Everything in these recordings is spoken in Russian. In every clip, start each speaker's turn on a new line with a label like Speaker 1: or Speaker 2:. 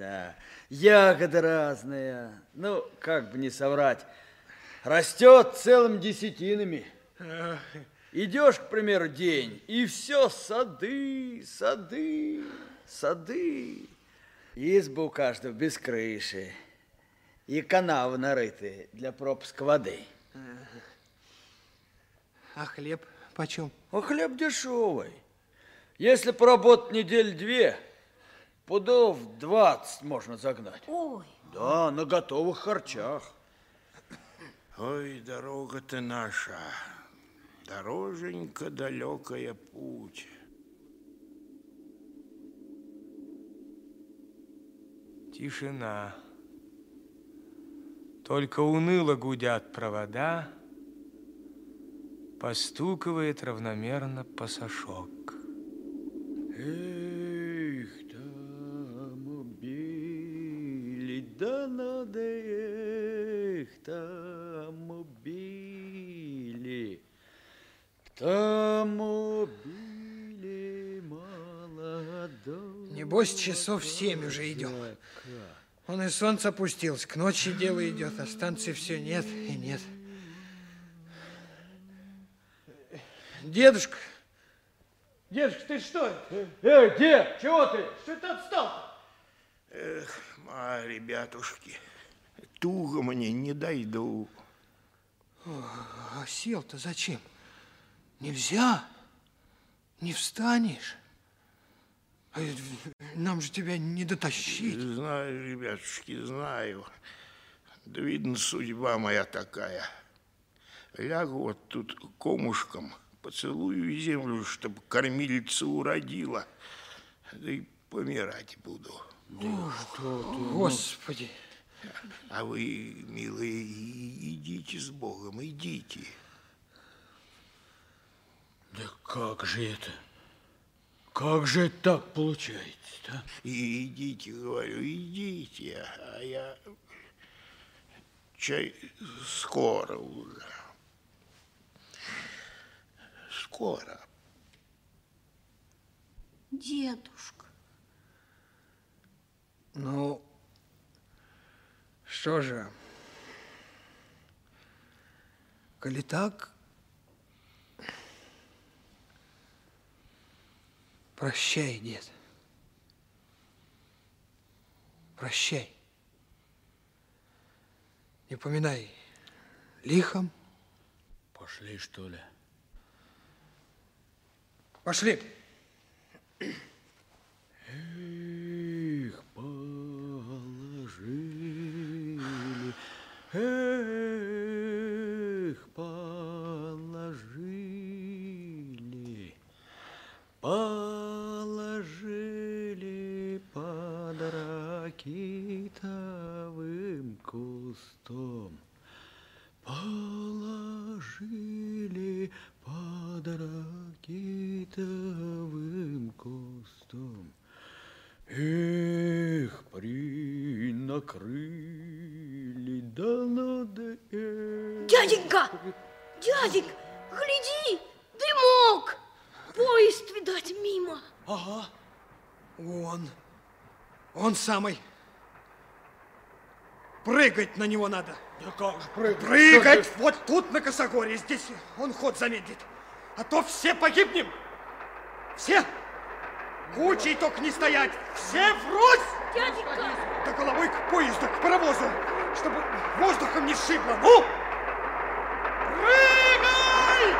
Speaker 1: Да, ягоды разные. Ну, как бы не соврать. Растет целым десятинами. Идешь, к примеру, день, и все сады, сады, сады. Изба у каждого без крыши. И канавы нарыты для пропуска воды.
Speaker 2: А хлеб почем?
Speaker 1: А хлеб дешевый. Если поработать недель две, пудов 20 можно загнать.
Speaker 3: Ой.
Speaker 1: Да, на готовых харчах.
Speaker 4: Ой, дорога-то наша, дороженька далекая путь.
Speaker 5: Тишина. Только уныло гудят провода, Постукивает равномерно пасашок.
Speaker 1: Эх, эх, там убили, там убили молодого.
Speaker 2: Небось, часов семь уже идем. Он и солнце опустилось, к ночи дело идет, а станции все нет и нет. Дедушка, дедушка, ты что?
Speaker 1: Эй, дед, чего ты?
Speaker 2: Что ты отстал?
Speaker 4: Эх, ма, ребятушки, туго мне не дойду.
Speaker 2: А сел-то зачем? Нельзя. Не встанешь. А нам же тебя не дотащить.
Speaker 4: Знаю, ребятушки, знаю. Да, видно, судьба моя такая. Лягу вот тут комушком, поцелую землю, чтобы кормилица уродила. Да и помирать буду.
Speaker 2: Господи.
Speaker 4: А вы, милые, идите с Богом, идите.
Speaker 1: Да как же это? Как же это так получается-то?
Speaker 4: И идите, говорю, идите, а я чай скоро уже. Скоро.
Speaker 3: Дедушка.
Speaker 2: Ну, что же, коли так, прощай, дед. Прощай. Не поминай лихом.
Speaker 1: Пошли, что ли?
Speaker 2: Пошли.
Speaker 1: Эх, положили, эх, положили, положили под ракитовым кустом. Положили под ракитовым кустом. Эх, принакрыли.
Speaker 3: Дяденька! Дяденька, гляди, дымок! Поезд, видать, мимо.
Speaker 2: Ага. Он. Он самый. Прыгать на него надо.
Speaker 1: Да как же прыгать?
Speaker 2: Прыгать вот тут, на косогоре. Здесь он ход замедлит. А то все погибнем. Все. Кучей только не стоять. Все врозь.
Speaker 3: Дяденька!
Speaker 2: До головой к поезду, к паровозу. Чтобы воздухом не сшибло. Ну! Прыгай!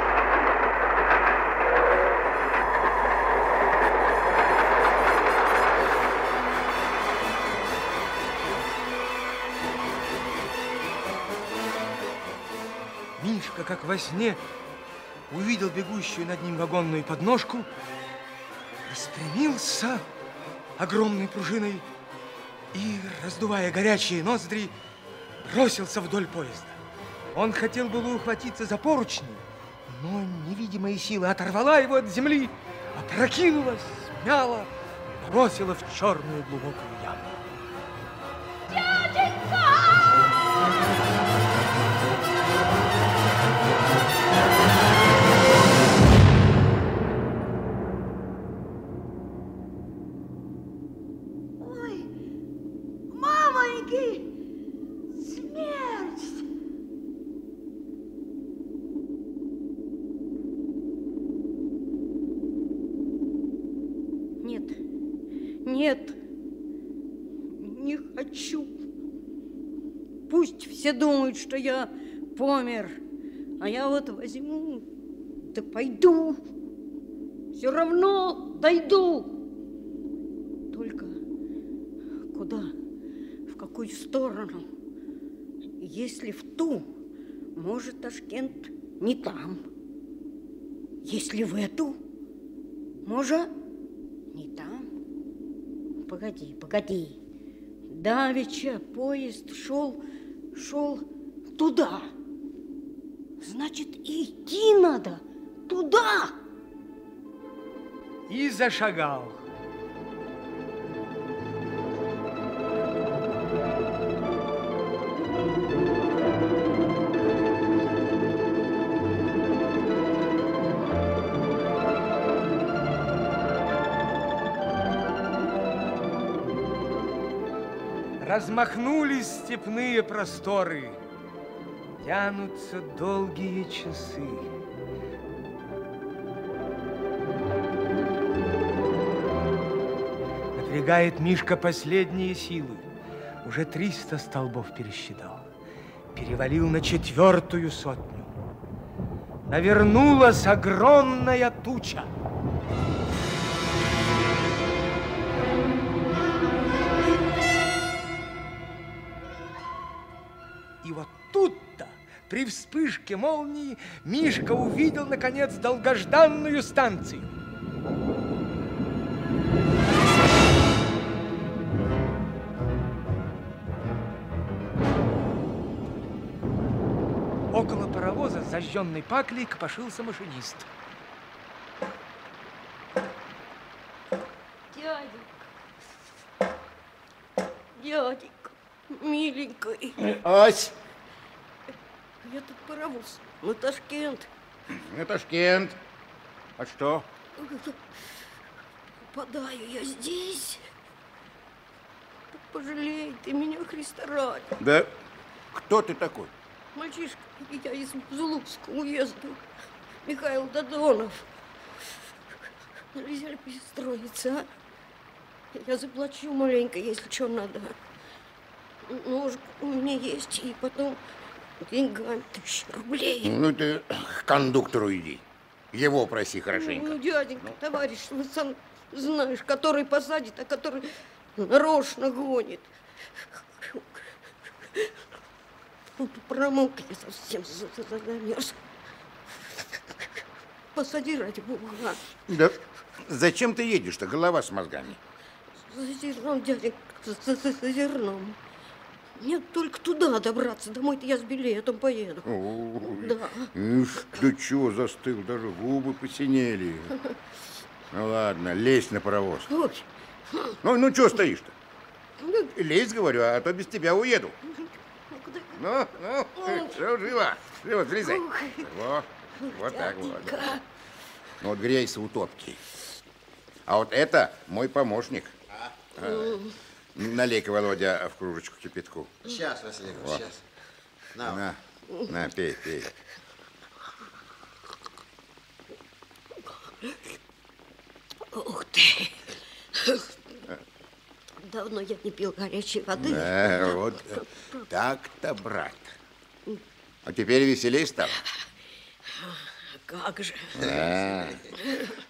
Speaker 5: Мишка, как во сне, увидел бегущую над ним вагонную подножку, распрямился огромной пружиной и, раздувая горячие ноздри, бросился вдоль поезда. Он хотел было ухватиться за поручни, но невидимая сила оторвала его от земли, опрокинула, смяла, бросила в черную глубокую
Speaker 3: нет, не хочу. Пусть все думают, что я помер, а я вот возьму, да пойду. Все равно дойду. Только куда? В какую сторону? Если в ту, может, Ташкент не там. Если в эту, может, не там. Погоди, погоди. Давеча поезд шел, шел туда. Значит, идти надо туда.
Speaker 5: И зашагал. Размахнулись степные просторы, тянутся долгие часы. Напрягает Мишка последние силы. Уже триста столбов пересчитал. Перевалил на четвертую сотню. Навернулась огромная туча. При вспышке молнии, Мишка увидел, наконец, долгожданную станцию. Около паровоза с зажженной паклей копошился машинист.
Speaker 3: Дяденька, дяденька, миленький,
Speaker 6: Ась,
Speaker 3: я тут паровоз на Ташкент.
Speaker 6: на Ташкент. А что?
Speaker 3: Попадаю я здесь. Пожалей ты меня, Христа ради.
Speaker 6: Да кто ты такой?
Speaker 3: Мальчишка, я из Зулупского уезда. Михаил Додонов. Нельзя ли пристроиться, а? Я заплачу маленько, если что надо. Ножик у меня есть, и потом деньгами тысячу рублей.
Speaker 6: Ну ты к кондуктору иди. Его проси
Speaker 3: Ну,
Speaker 6: хорошенько.
Speaker 3: дяденька, товарищ, ну, сам знаешь, который посадит, а который нарочно гонит. Вот Промок я совсем за- за- за- замерз. Посади ради бога.
Speaker 6: Да зачем ты едешь-то, голова с мозгами?
Speaker 3: За зерном, дяденька, за- за- за зерном. Мне только туда добраться. Домой-то я с билетом поеду.
Speaker 6: Ой,
Speaker 3: Да.
Speaker 6: Ишь, ты чего застыл? Даже губы посинели. Ну ладно, лезь на паровоз.
Speaker 3: Ой,
Speaker 6: Ну, ну что стоишь-то? Лезь, говорю, а то без тебя уеду.
Speaker 3: ну?
Speaker 6: Ну, все, живо, живо, залезай. Вот, вот так вот. Ну вот грейся у топки. А вот это мой помощник. А, Налей-ка, Володя, в кружечку кипятку.
Speaker 7: Сейчас, Василий
Speaker 6: Вот.
Speaker 7: сейчас. На,
Speaker 6: На, на, пей, пей.
Speaker 3: Ух ты. Давно я не пил горячей воды.
Speaker 6: Э, вот так-то, брат. А теперь веселей стало.
Speaker 3: Как же.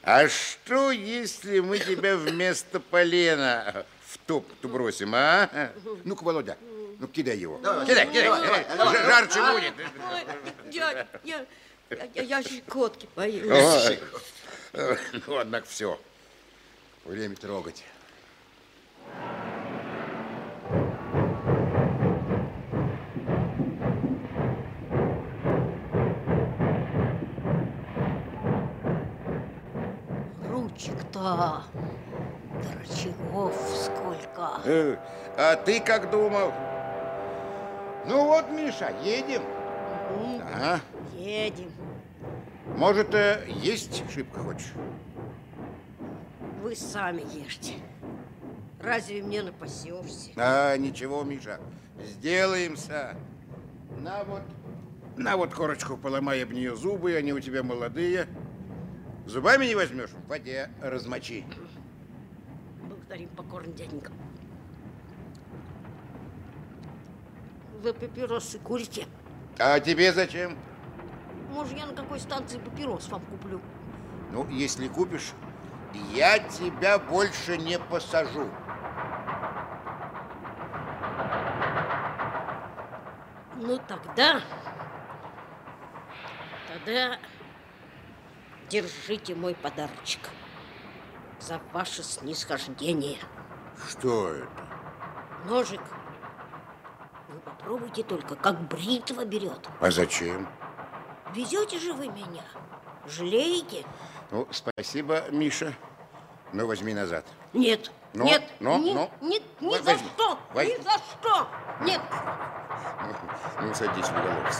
Speaker 6: А что, если мы тебя вместо полена в топ-то бросим, а? Ну-ка, Володя, ну кидай его. Кидай, кидай, кидай. Жар- Жарче будет.
Speaker 3: Ой, дядя, я, я, я, я щекотки боюсь.
Speaker 6: Ой. Ну, однако, все. Время трогать.
Speaker 3: Ручек-то, да рычагов сколько.
Speaker 6: Э, А ты как думал? Ну вот, Миша, едем. Ага.
Speaker 3: Едем.
Speaker 6: Может, э, есть шибко хочешь?
Speaker 3: Вы сами ешьте. Разве мне напасешься?
Speaker 6: А, ничего, Миша, сделаемся. На вот, на вот корочку поломай об нее зубы, они у тебя молодые. Зубами не возьмешь, в воде размочи.
Speaker 3: Благодарим покорно, дяденька. Вы папиросы курите?
Speaker 6: А тебе зачем?
Speaker 3: Может, я на какой станции папирос вам куплю?
Speaker 6: Ну, если купишь, я тебя больше не посажу.
Speaker 3: Ну, тогда... Тогда держите мой подарочек за ваше снисхождение.
Speaker 6: Что это?
Speaker 3: Ножик. Вы попробуйте только, как бритва берет.
Speaker 6: А зачем?
Speaker 3: Везете же вы меня. Жалеете?
Speaker 6: Ну, спасибо, Миша. Ну, возьми назад.
Speaker 3: Нет.
Speaker 6: Ну,
Speaker 3: нет.
Speaker 6: ну,
Speaker 3: ни,
Speaker 6: ну.
Speaker 3: ни- ни
Speaker 6: Вот
Speaker 3: за
Speaker 6: возьми,
Speaker 3: что.
Speaker 6: возьми.
Speaker 3: Ни за что. Нет.
Speaker 6: Ну, садись в уголок.